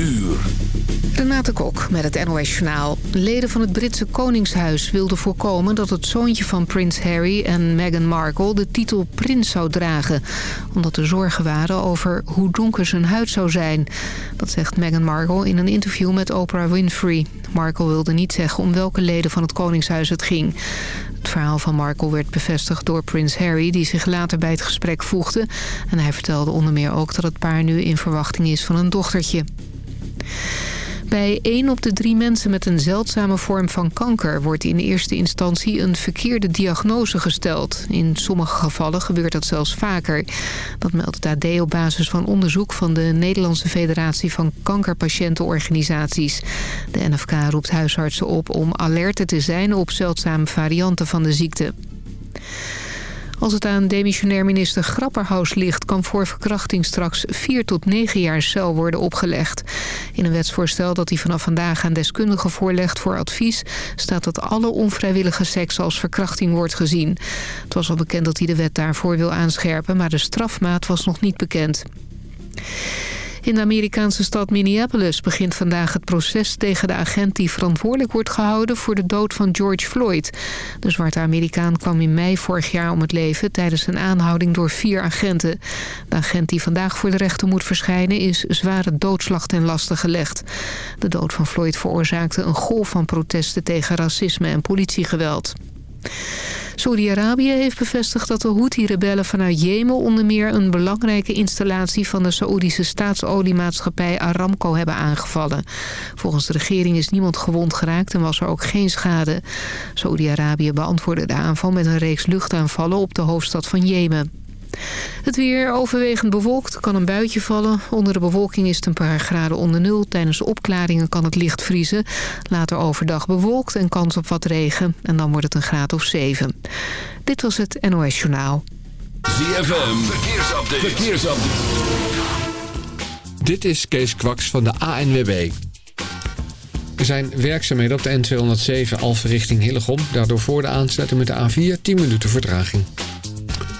uur. Renate Kok met het NOS Journaal. Leden van het Britse Koningshuis wilden voorkomen dat het zoontje van prins Harry en Meghan Markle de titel prins zou dragen. Omdat er zorgen waren over hoe donker zijn huid zou zijn. Dat zegt Meghan Markle in een interview met Oprah Winfrey. Markle wilde niet zeggen om welke leden van het Koningshuis het ging. Het verhaal van Markle werd bevestigd door prins Harry... die zich later bij het gesprek voegde. En hij vertelde onder meer ook dat het paar nu in verwachting is van een dochtertje. Bij 1 op de drie mensen met een zeldzame vorm van kanker... wordt in eerste instantie een verkeerde diagnose gesteld. In sommige gevallen gebeurt dat zelfs vaker. Dat meldt het AD op basis van onderzoek... van de Nederlandse Federatie van Kankerpatiëntenorganisaties. De NFK roept huisartsen op om alerter te zijn... op zeldzame varianten van de ziekte. Als het aan demissionair minister Grapperhaus ligt... kan voor verkrachting straks 4 tot 9 jaar cel worden opgelegd. In een wetsvoorstel dat hij vanaf vandaag aan deskundigen voorlegt voor advies... staat dat alle onvrijwillige seks als verkrachting wordt gezien. Het was al bekend dat hij de wet daarvoor wil aanscherpen... maar de strafmaat was nog niet bekend. In de Amerikaanse stad Minneapolis begint vandaag het proces tegen de agent die verantwoordelijk wordt gehouden voor de dood van George Floyd. De zwarte Amerikaan kwam in mei vorig jaar om het leven tijdens een aanhouding door vier agenten. De agent die vandaag voor de rechter moet verschijnen is zware doodslag ten laste gelegd. De dood van Floyd veroorzaakte een golf van protesten tegen racisme en politiegeweld. Saudi-Arabië heeft bevestigd dat de Houthi-rebellen vanuit Jemen... onder meer een belangrijke installatie van de Saoedische staatsoliemaatschappij Aramco hebben aangevallen. Volgens de regering is niemand gewond geraakt en was er ook geen schade. Saudi-Arabië beantwoordde de aanval met een reeks luchtaanvallen op de hoofdstad van Jemen. Het weer overwegend bewolkt, kan een buitje vallen. Onder de bewolking is het een paar graden onder nul. Tijdens de opklaringen kan het licht vriezen. Later overdag bewolkt en kans op wat regen. En dan wordt het een graad of 7. Dit was het NOS Journaal. ZFM, verkeersupdate. verkeersupdate. Dit is Kees Kwaks van de ANWB. Er zijn werkzaamheden op de N207 Alphen richting Hillegom. Daardoor voor de aansluiting met de A4 10 minuten vertraging.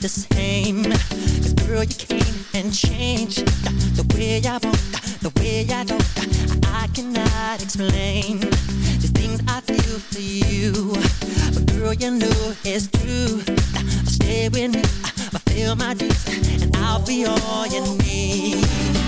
The same. Cause girl, you came and changed the way I walk, the way I talk. I cannot explain the things I feel for you. But girl, you know it's true. Stay with me, fulfill my dreams, and I'll be all you need.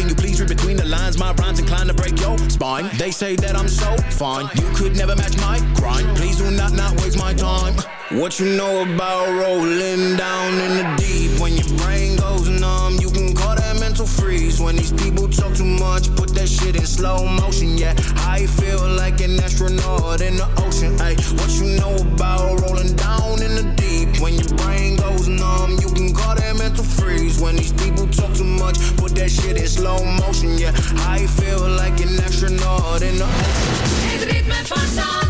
Can you please read between the lines? My rhymes inclined to break your spine. They say that I'm so fine. You could never match my grind. Please do not not waste my time. What you know about rolling down in the deep? When your brain goes numb, you can call that mental freeze. When these people talk too much, put that shit in slow motion. Yeah, I feel like an astronaut in the ocean. Ay, what you know about rolling down in the deep? When your brain goes numb, you can call that mental freeze. When these people talk too much, put that shit in slow motion. Yeah, I feel like an astronaut in the ocean. Het ritme van Zandvoort.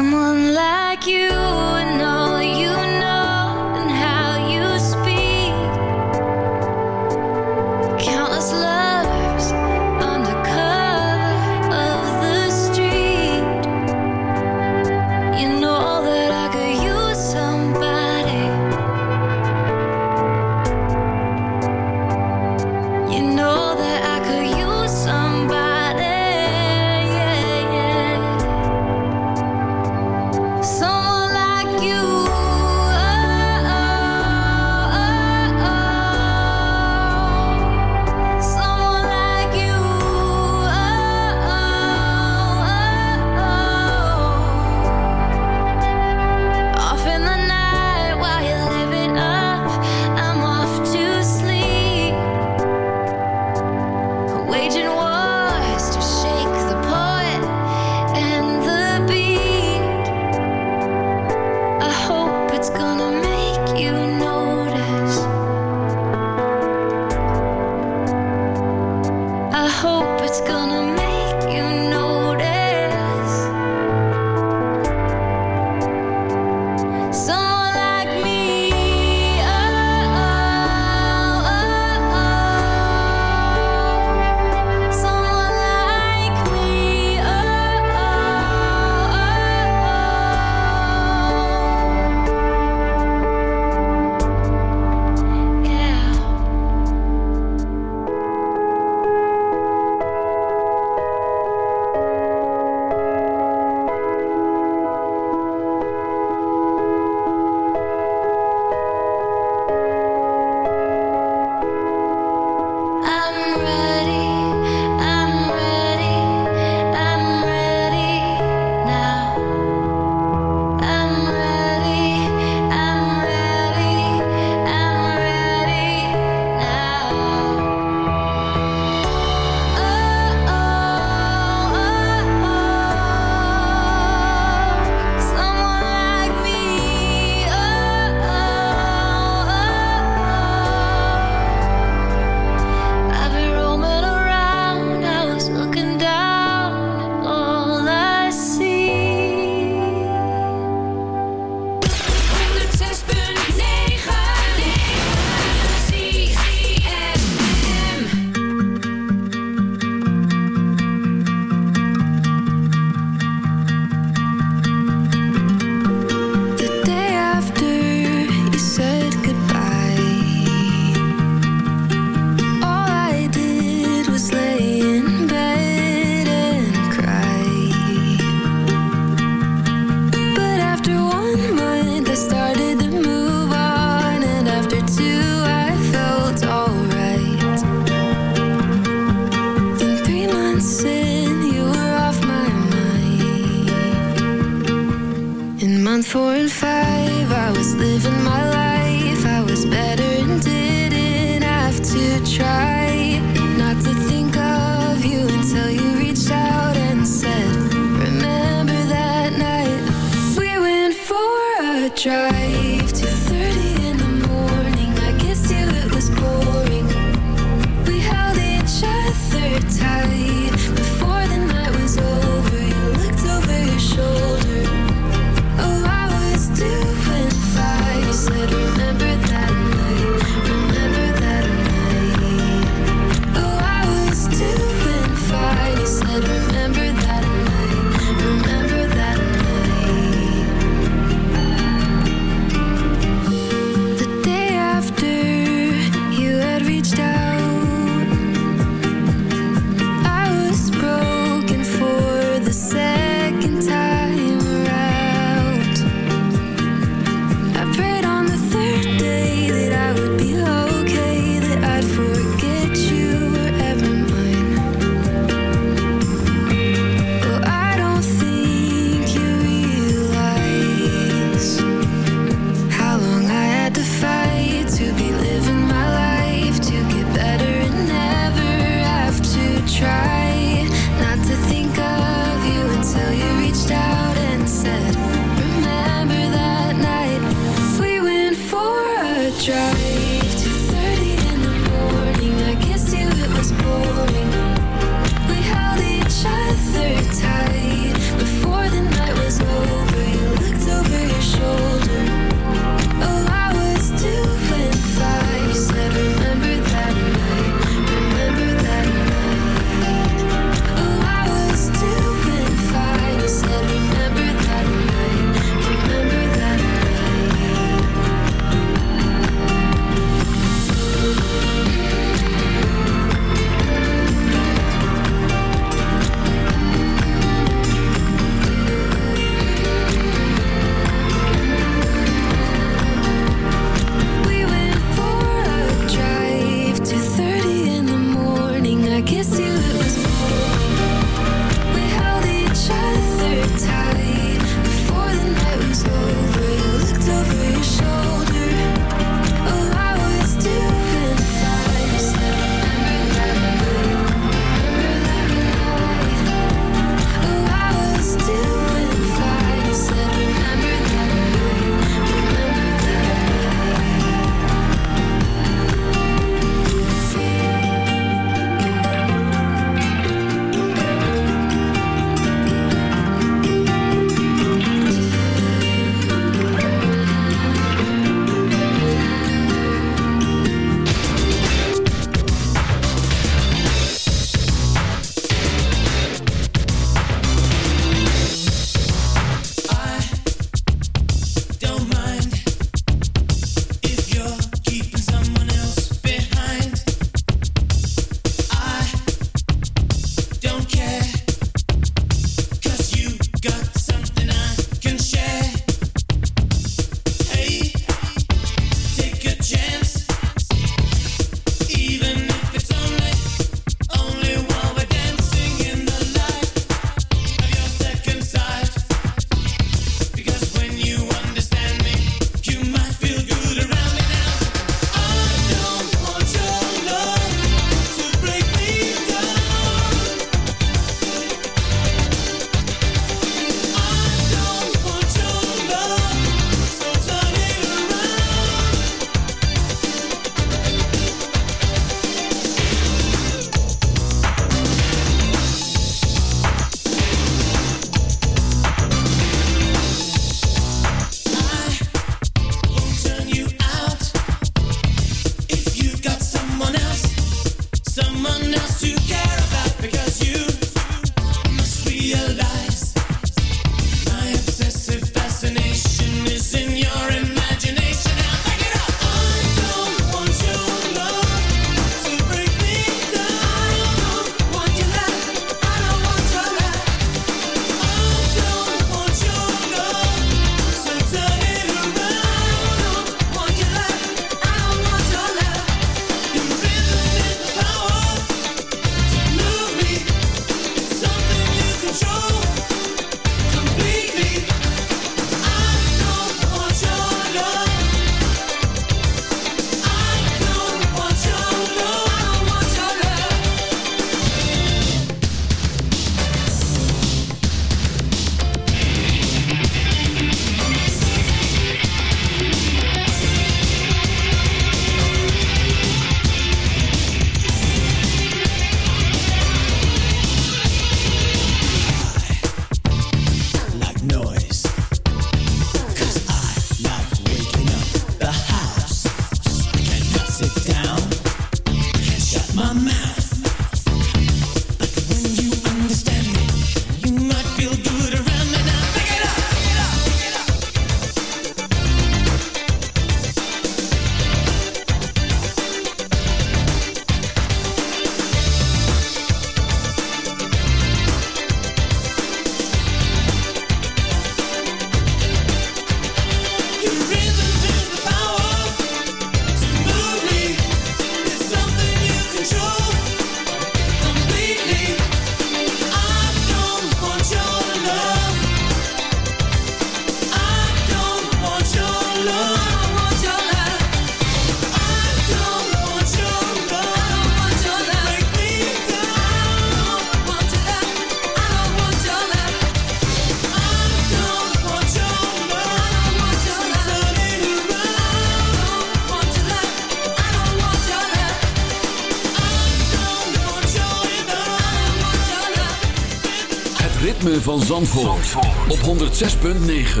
Van Zandvoort, op 106.9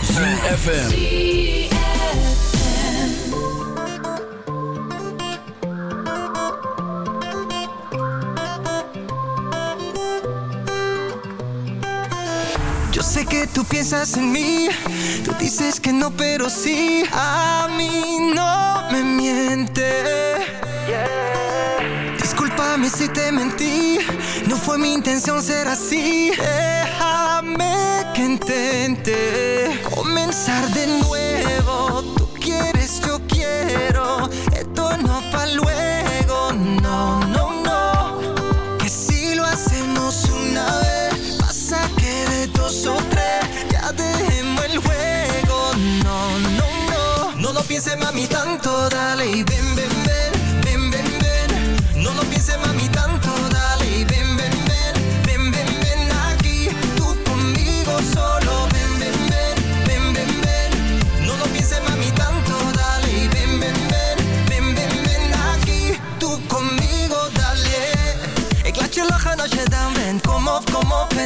CFFM Yo sé que tú piensas en mí, tú dices que no, pero sí, a mí no me miente. Discúlpame si te mentí, fue mi intención ser así. Déjame que intente comenzar de nuevo. Tú quieres, yo quiero, esto no pa' luego, no, no, no. Que si lo hacemos una vez, pasa que de dos o tres ya dejemos el juego. No, no, no. No lo pienses, mami, tanto, dale y ven, ven,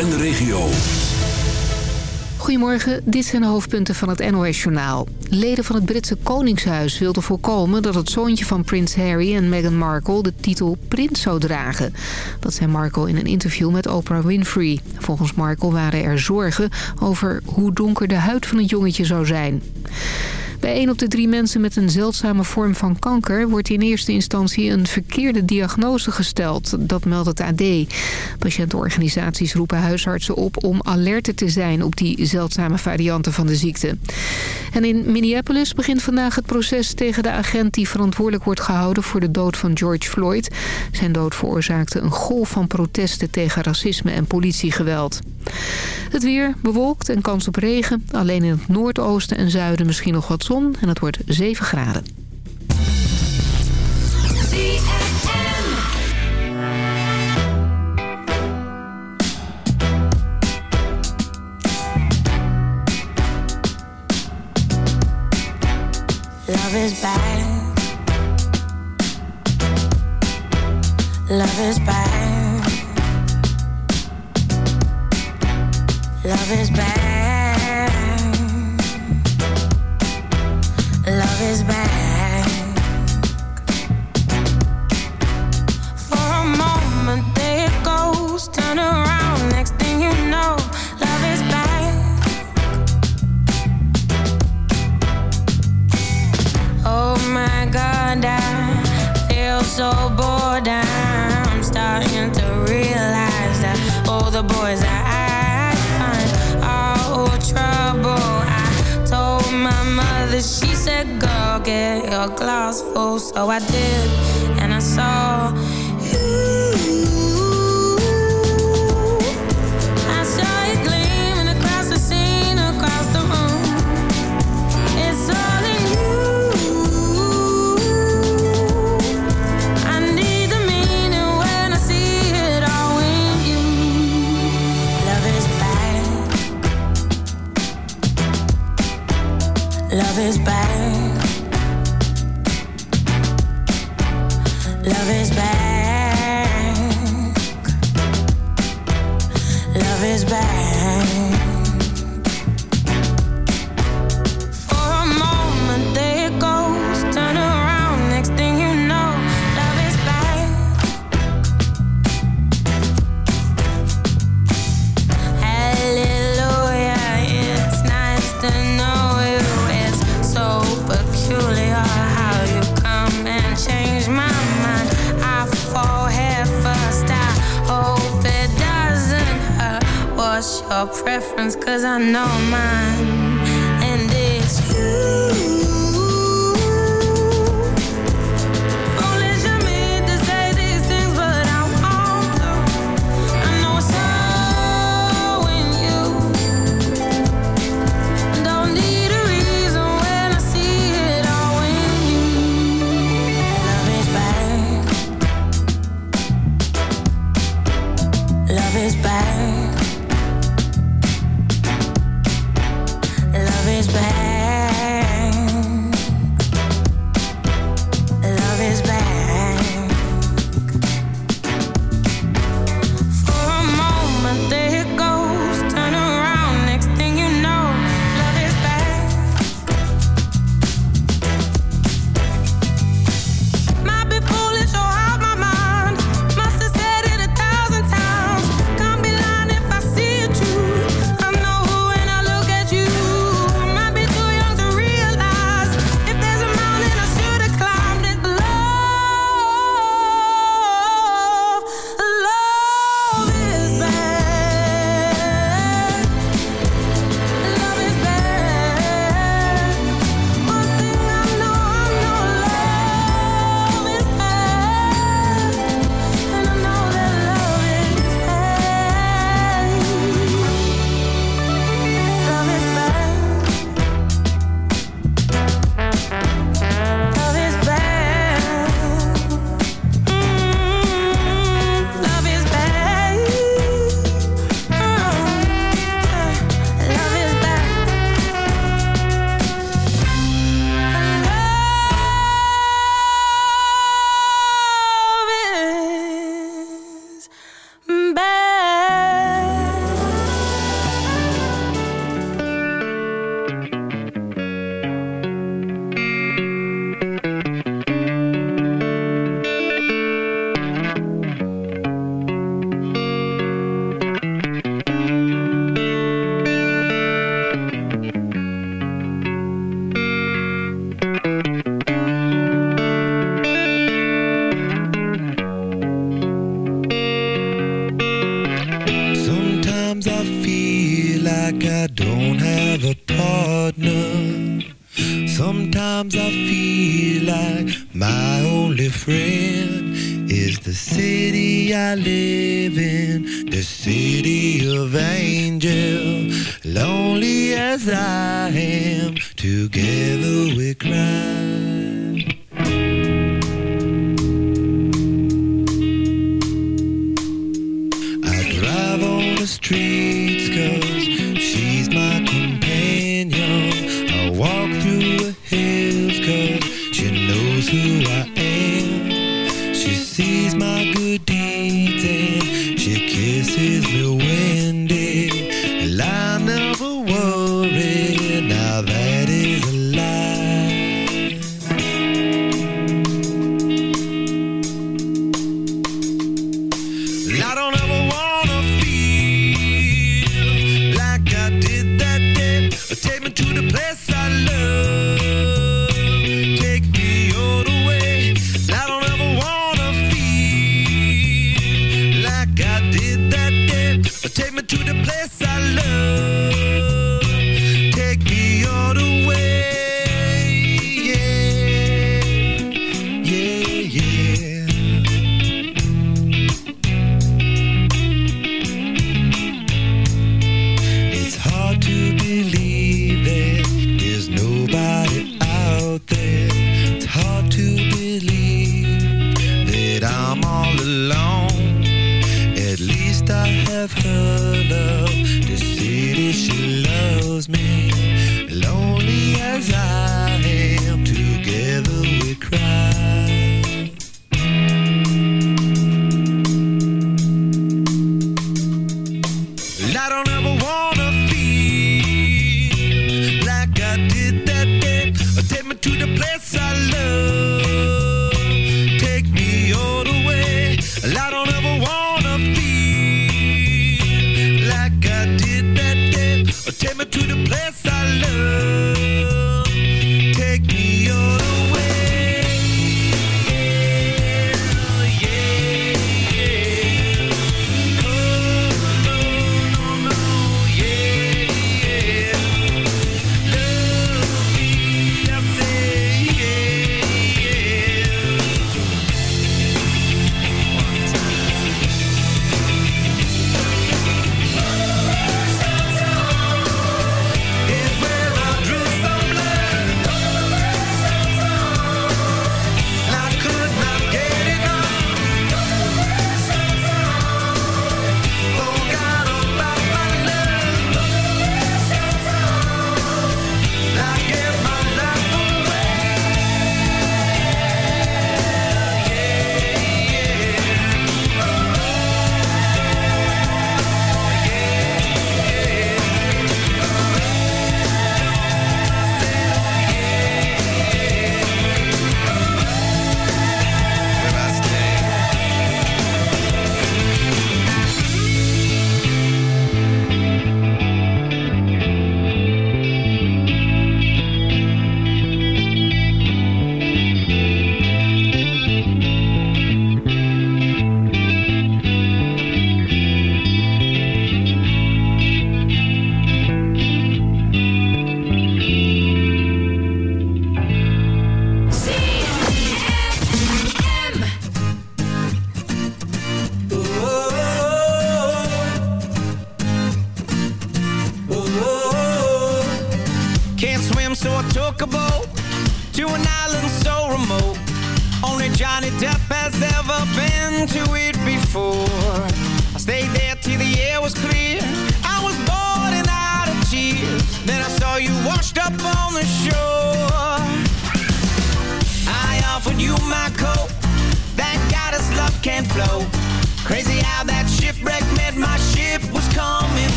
en de regio. Goedemorgen, dit zijn de hoofdpunten van het NOS-journaal. Leden van het Britse Koningshuis wilden voorkomen dat het zoontje van prins Harry en Meghan Markle de titel prins zou dragen. Dat zei Markle in een interview met Oprah Winfrey. Volgens Markle waren er zorgen over hoe donker de huid van het jongetje zou zijn. Bij 1 op de drie mensen met een zeldzame vorm van kanker... wordt in eerste instantie een verkeerde diagnose gesteld. Dat meldt het AD. Patiëntenorganisaties roepen huisartsen op om alerter te zijn... op die zeldzame varianten van de ziekte. En in Minneapolis begint vandaag het proces tegen de agent... die verantwoordelijk wordt gehouden voor de dood van George Floyd. Zijn dood veroorzaakte een golf van protesten tegen racisme en politiegeweld. Het weer bewolkt en kans op regen. Alleen in het noordoosten en zuiden misschien nog wat zon en het wordt 7 graden. Love is bad. Love is bad. Love is bad. For a moment, it goes, turn around. get your glass full, so I did, and I saw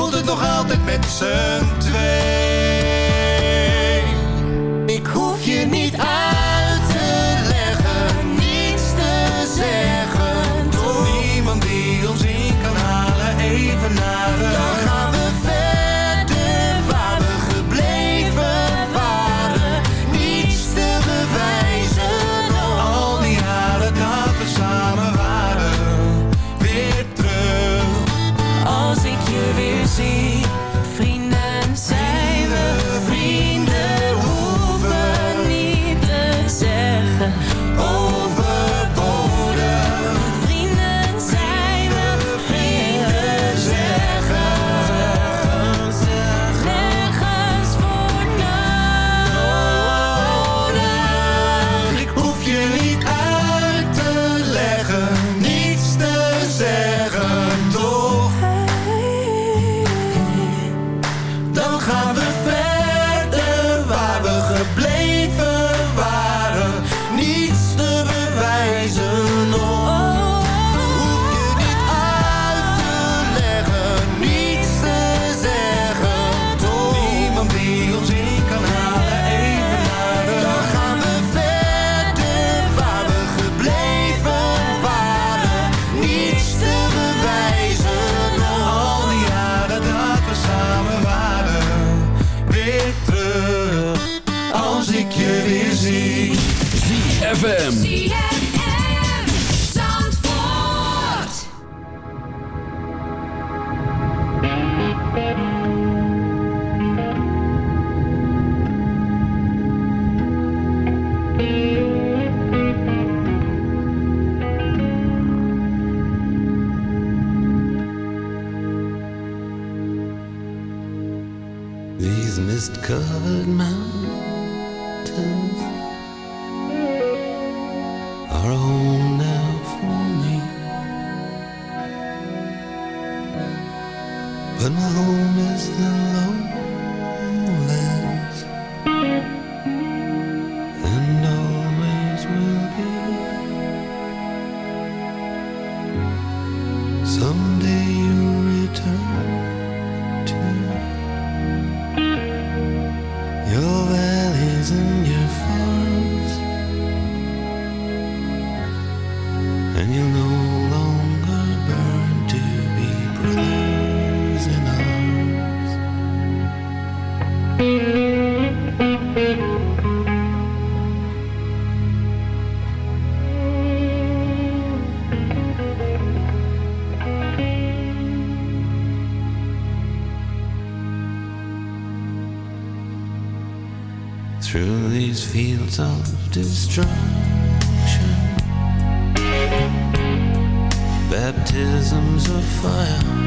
voelt het nog altijd met z'n twee. But my home is the lonely fields of destruction, baptisms of fire.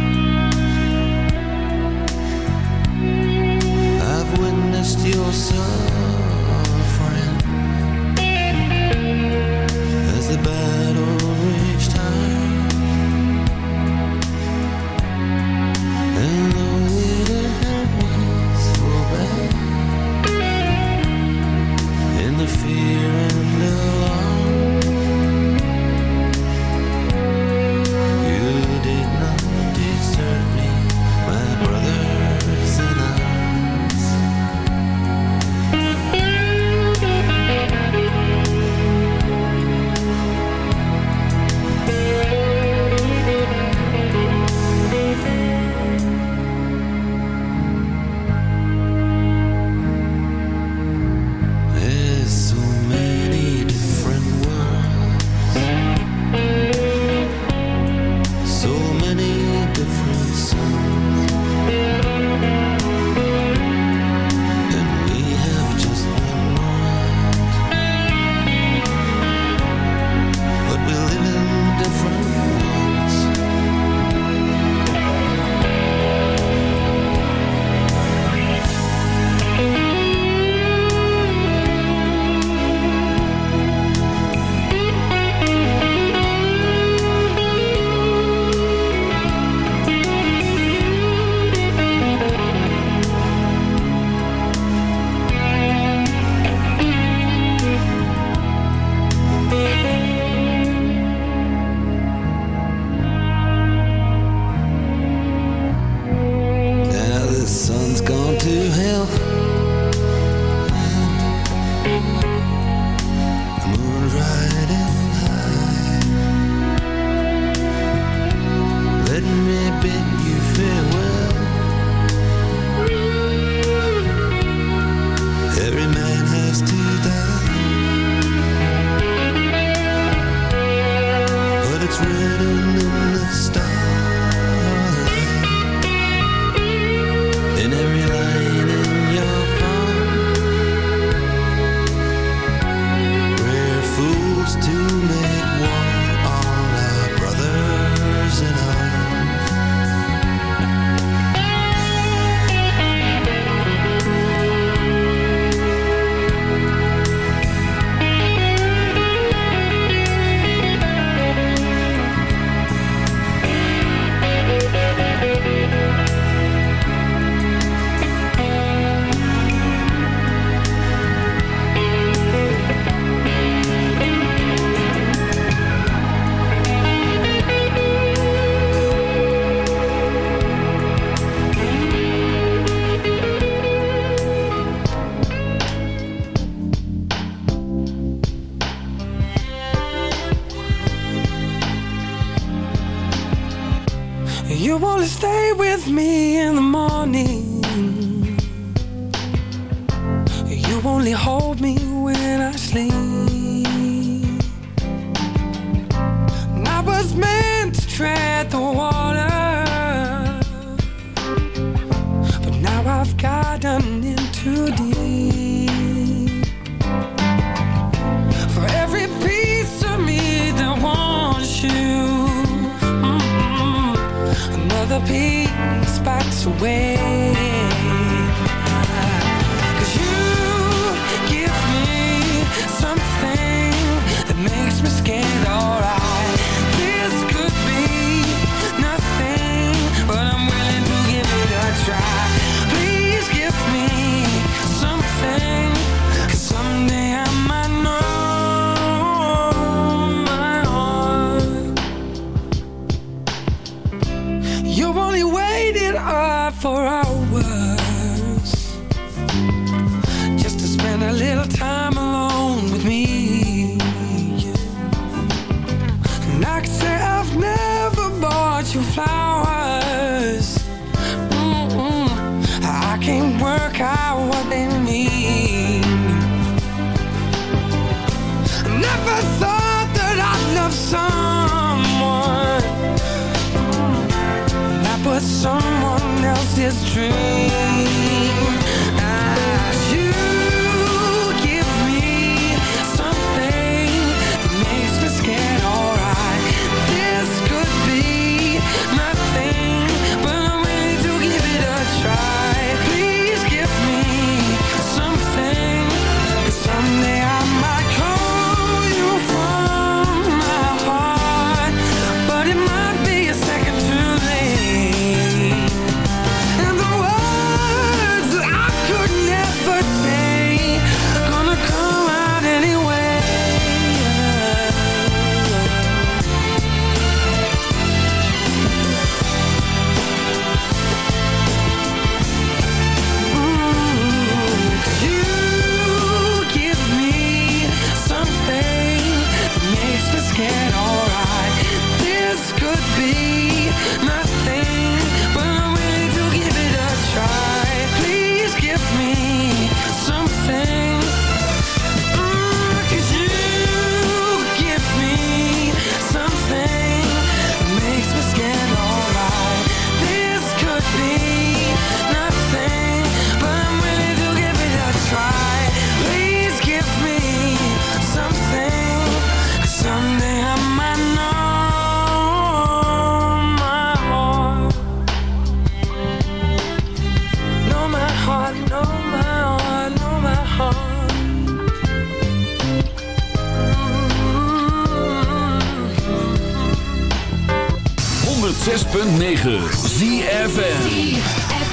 106.9 ZFN